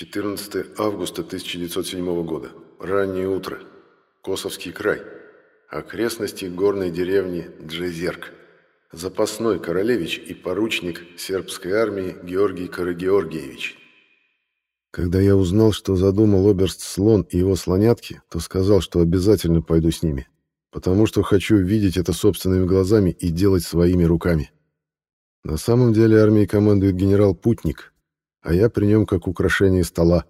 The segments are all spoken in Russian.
14 августа 1907 года. Раннее утро. Косовский край. Окрестности горной деревни Джезерк. Запасной королевич и поручник сербской армии Георгий Карагеоргиевич. Когда я узнал, что задумал оберст Слон и его слонятки, то сказал, что обязательно пойду с ними, потому что хочу видеть это собственными глазами и делать своими руками. На самом деле армией командует генерал Путник, а я при нем как украшение стола.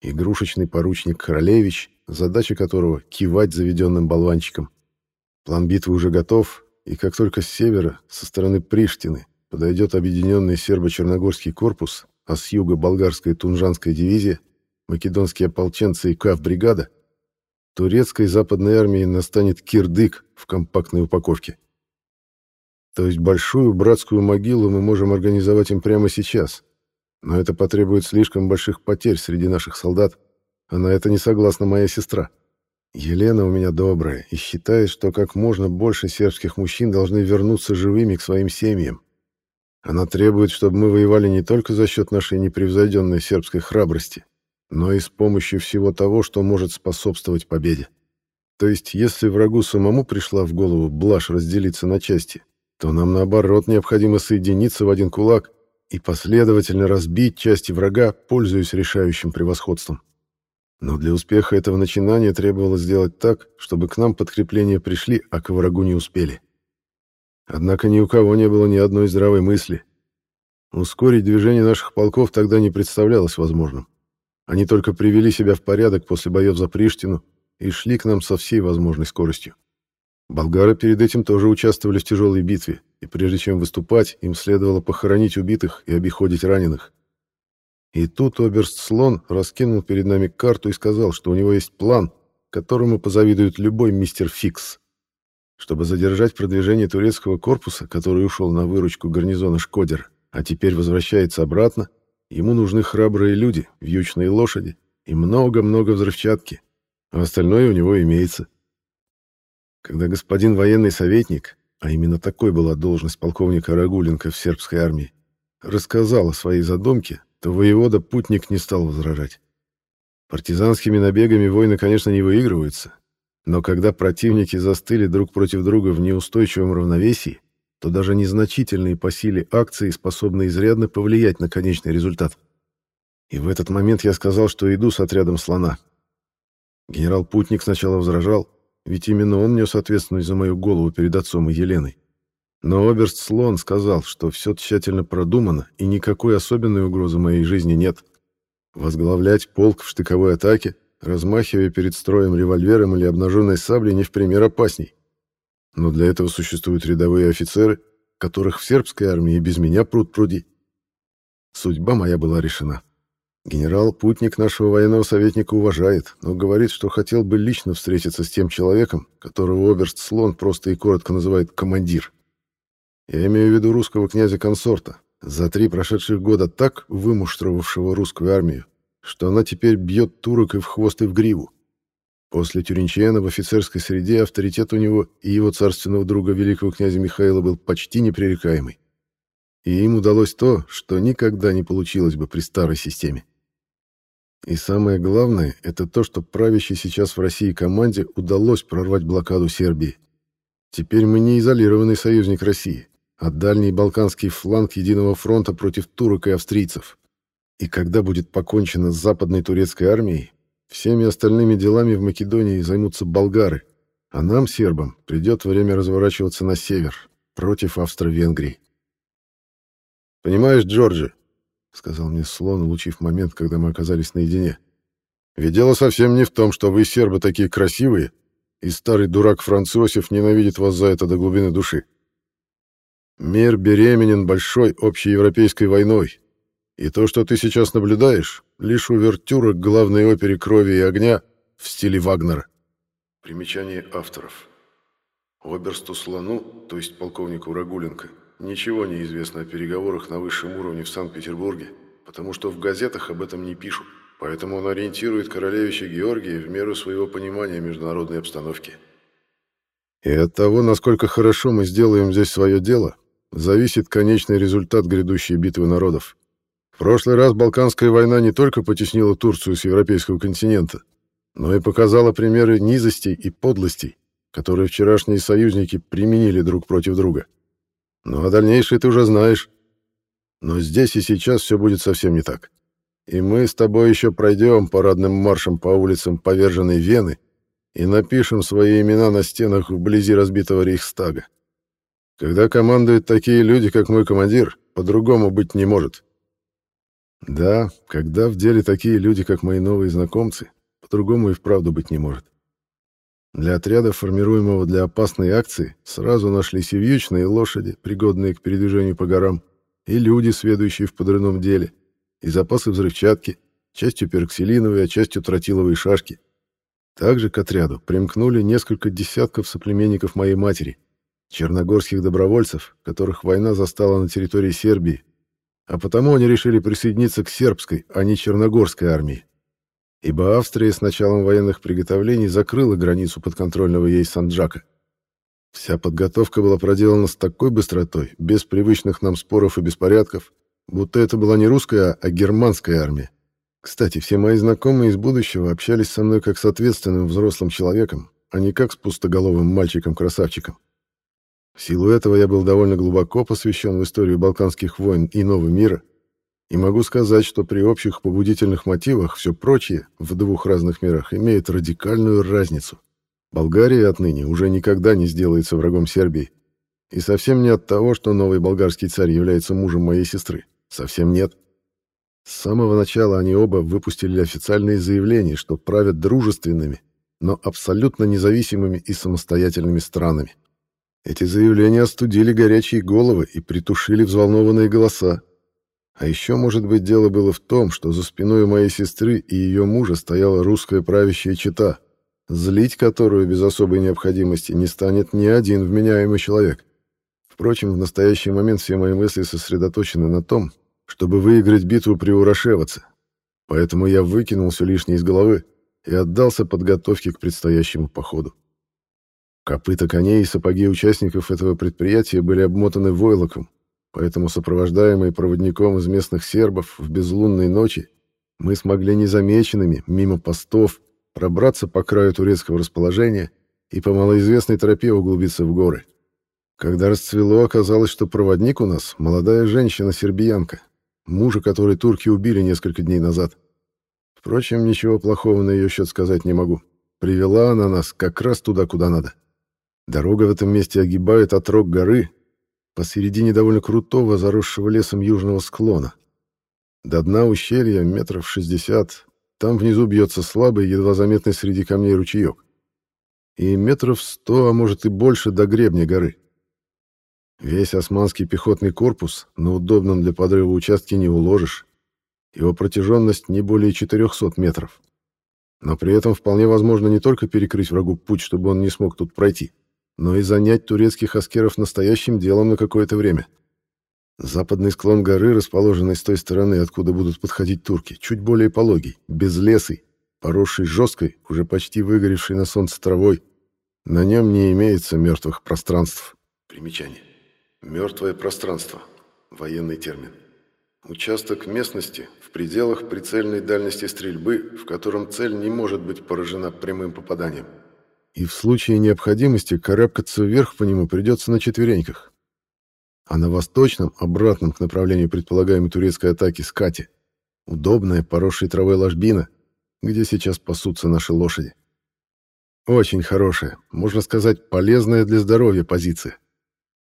Игрушечный поручник Королевич, задача которого — кивать заведенным болванчиком. План битвы уже готов, и как только с севера, со стороны Приштины, подойдет объединенный сербо-черногорский корпус, а с юга болгарская Тунжанская дивизия, македонские ополченцы и КАВ-бригада, турецкой западной армии настанет кирдык в компактной упаковке. То есть большую братскую могилу мы можем организовать им прямо сейчас, но это потребует слишком больших потерь среди наших солдат, а на это не согласна моя сестра. Елена у меня добрая и считает, что как можно больше сербских мужчин должны вернуться живыми к своим семьям. Она требует, чтобы мы воевали не только за счет нашей непревзойденной сербской храбрости, но и с помощью всего того, что может способствовать победе. То есть, если врагу самому пришла в голову блажь разделиться на части, то нам, наоборот, необходимо соединиться в один кулак и последовательно разбить части врага, пользуясь решающим превосходством. Но для успеха этого начинания требовалось сделать так, чтобы к нам подкрепления пришли, а к врагу не успели. Однако ни у кого не было ни одной здравой мысли. Ускорить движение наших полков тогда не представлялось возможным. Они только привели себя в порядок после боев за Приштину и шли к нам со всей возможной скоростью. Болгары перед этим тоже участвовали в тяжелой битве, и прежде чем выступать, им следовало похоронить убитых и обиходить раненых. И тут оберст Слон раскинул перед нами карту и сказал, что у него есть план, которому позавидует любой мистер Фикс. Чтобы задержать продвижение турецкого корпуса, который ушел на выручку гарнизона Шкодер, а теперь возвращается обратно, ему нужны храбрые люди, вьючные лошади и много-много взрывчатки, а остальное у него имеется. Когда господин военный советник, а именно такой была должность полковника Рагуленко в сербской армии, рассказал о своей задумке, то воевода Путник не стал возражать. Партизанскими набегами войны, конечно, не выигрываются, но когда противники застыли друг против друга в неустойчивом равновесии, то даже незначительные по силе акции способны изрядно повлиять на конечный результат. И в этот момент я сказал, что иду с отрядом слона. Генерал Путник сначала возражал, ведь именно он нес ответственность за мою голову перед отцом и Еленой. Но оберст Слон сказал, что все тщательно продумано и никакой особенной угрозы моей жизни нет. Возглавлять полк в штыковой атаке размахивая перед строем револьвером или обнаженной саблей, не в пример опасней. Но для этого существуют рядовые офицеры, которых в сербской армии без меня пруд пруди. Судьба моя была решена. Генерал Путник нашего военного советника уважает, но говорит, что хотел бы лично встретиться с тем человеком, которого оберст Слон просто и коротко называет «командир». Я имею в виду русского князя-консорта, за три прошедших года так вымуштровавшего русскую армию, что она теперь бьет турок и в хвост, и в гриву. После Тюринчена в офицерской среде авторитет у него и его царственного друга великого князя Михаила был почти непререкаемый. И им удалось то, что никогда не получилось бы при старой системе. И самое главное, это то, что правящей сейчас в России команде удалось прорвать блокаду Сербии. Теперь мы не изолированный союзник России, а дальний Балканский фланг единого фронта против турок и австрийцев. И когда будет покончено с западной турецкой армией, всеми остальными делами в Македонии займутся болгары, а нам, сербам, придет время разворачиваться на север, против Австро-Венгрии. «Понимаешь, Джорджи», — сказал мне слон, улучив момент, когда мы оказались наедине, «ведь дело совсем не в том, что вы, сербы, такие красивые, и старый дурак Франц Иосиф ненавидит вас за это до глубины души. Мир беременен большой общеевропейской войной, и то, что ты сейчас наблюдаешь, лишь увертюра к главной опере «Крови и огня» в стиле Вагнера. Примечание авторов. Оберсту Слону, то есть полковнику Рагуленко, ничего не известно о переговорах на высшем уровне в Санкт-Петербурге, потому что в газетах об этом не пишут. Поэтому он ориентирует королевича Георгия в меру своего понимания международной обстановки. И от того, насколько хорошо мы сделаем здесь свое дело, зависит конечный результат грядущей битвы народов. В прошлый раз Балканская война не только потеснила Турцию с европейского континента, но и показала примеры низостей и подлостей, которые вчерашние союзники применили друг против друга. Ну а дальнейшее ты уже знаешь. Но здесь и сейчас все будет совсем не так. И мы с тобой еще пройдем парадным маршем по улицам поверженной Вены и напишем свои имена на стенах вблизи разбитого Рейхстага. Когда командуют такие люди, как мой командир, по-другому быть не может. Да, когда в деле такие люди, как мои новые знакомцы, по-другому и вправду быть не может. Для отряда, формируемого для опасной акции, сразу нашлись и вьючные лошади, пригодные к передвижению по горам, и люди, сведущие в подрывном деле, и запасы взрывчатки, частью пероксилиновые, а частью тротиловые шашки. Также к отряду примкнули несколько десятков соплеменников моей матери, черногорских добровольцев, которых война застала на территории Сербии, а потому они решили присоединиться к сербской, а не черногорской армии ибо Австрия с началом военных приготовлений закрыла границу подконтрольного ей Санджака. Вся подготовка была проделана с такой быстротой, без привычных нам споров и беспорядков, будто это была не русская, а германская армия. Кстати, все мои знакомые из будущего общались со мной как с ответственным взрослым человеком, а не как с пустоголовым мальчиком-красавчиком. В силу этого я был довольно глубоко посвящен в историю Балканских войн и Нового мира, и могу сказать, что при общих побудительных мотивах все прочее в двух разных мирах имеет радикальную разницу. Болгария отныне уже никогда не сделается врагом Сербии. И совсем не от того, что новый болгарский царь является мужем моей сестры. Совсем нет. С самого начала они оба выпустили официальные заявления, что правят дружественными, но абсолютно независимыми и самостоятельными странами. Эти заявления остудили горячие головы и притушили взволнованные голоса, а еще, может быть, дело было в том, что за спиной моей сестры и ее мужа стояла русская правящая чета, злить которую без особой необходимости не станет ни один вменяемый человек. Впрочем, в настоящий момент все мои мысли сосредоточены на том, чтобы выиграть битву при Урашевце. Поэтому я выкинул все лишнее из головы и отдался подготовке к предстоящему походу. Копыта коней и сапоги участников этого предприятия были обмотаны войлоком, Поэтому, сопровождаемые проводником из местных сербов в безлунной ночи, мы смогли незамеченными, мимо постов, пробраться по краю турецкого расположения и по малоизвестной тропе углубиться в горы. Когда расцвело, оказалось, что проводник у нас — молодая женщина-сербиянка, мужа которой турки убили несколько дней назад. Впрочем, ничего плохого на ее счет сказать не могу. Привела она нас как раз туда, куда надо. Дорога в этом месте огибает отрог горы, посередине довольно крутого, заросшего лесом южного склона. До дна ущелья метров шестьдесят, там внизу бьется слабый, едва заметный среди камней ручеек. И метров сто, а может и больше, до гребня горы. Весь османский пехотный корпус на удобном для подрыва участке не уложишь. Его протяженность не более 400 метров. Но при этом вполне возможно не только перекрыть врагу путь, чтобы он не смог тут пройти, но и занять турецких аскеров настоящим делом на какое-то время. Западный склон горы, расположенный с той стороны, откуда будут подходить турки, чуть более пологий, безлесый, поросший жесткой, уже почти выгоревшей на солнце травой. На нем не имеется мертвых пространств. Примечание. Мертвое пространство. Военный термин. Участок местности в пределах прицельной дальности стрельбы, в котором цель не может быть поражена прямым попаданием и в случае необходимости карабкаться вверх по нему придется на четвереньках. А на восточном, обратном к направлению предполагаемой турецкой атаки, скате, удобная, поросшая травой ложбина, где сейчас пасутся наши лошади. Очень хорошая, можно сказать, полезная для здоровья позиция.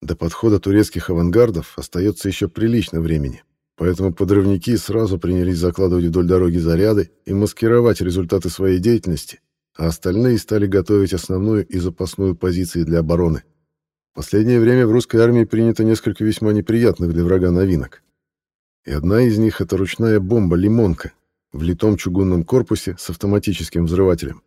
До подхода турецких авангардов остается еще прилично времени, поэтому подрывники сразу принялись закладывать вдоль дороги заряды и маскировать результаты своей деятельности а остальные стали готовить основную и запасную позиции для обороны. В последнее время в русской армии принято несколько весьма неприятных для врага новинок. И одна из них — это ручная бомба «Лимонка» в литом чугунном корпусе с автоматическим взрывателем.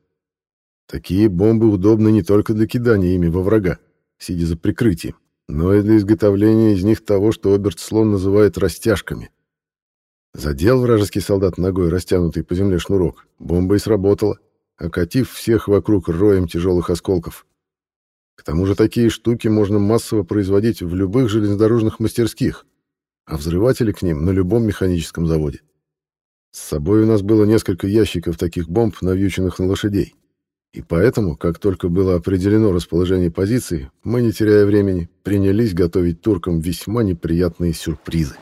Такие бомбы удобны не только для кидания ими во врага, сидя за прикрытием, но и для изготовления из них того, что Оберт-Слон называет растяжками. Задел вражеский солдат ногой растянутый по земле шнурок, бомба и сработала окатив всех вокруг роем тяжелых осколков. К тому же такие штуки можно массово производить в любых железнодорожных мастерских, а взрыватели к ним на любом механическом заводе. С собой у нас было несколько ящиков таких бомб, навьюченных на лошадей. И поэтому, как только было определено расположение позиции, мы, не теряя времени, принялись готовить туркам весьма неприятные сюрпризы.